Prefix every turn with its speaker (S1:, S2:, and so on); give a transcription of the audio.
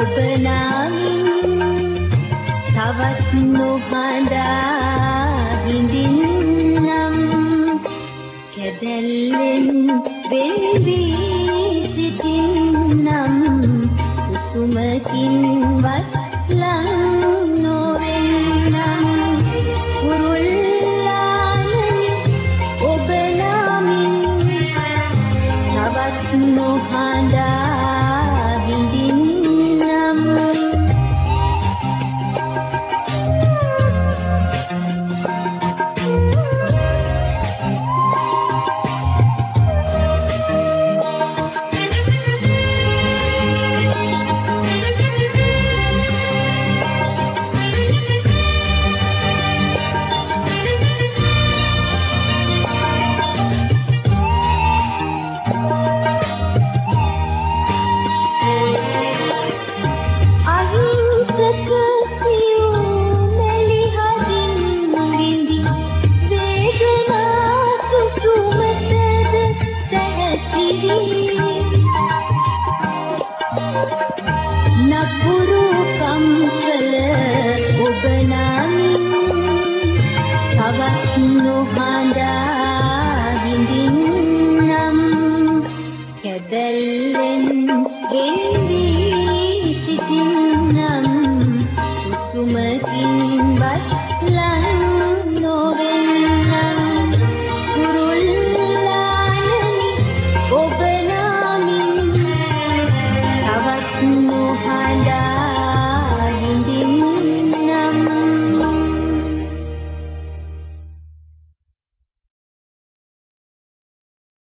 S1: ඔබ නාමින් තවත් නොහඬා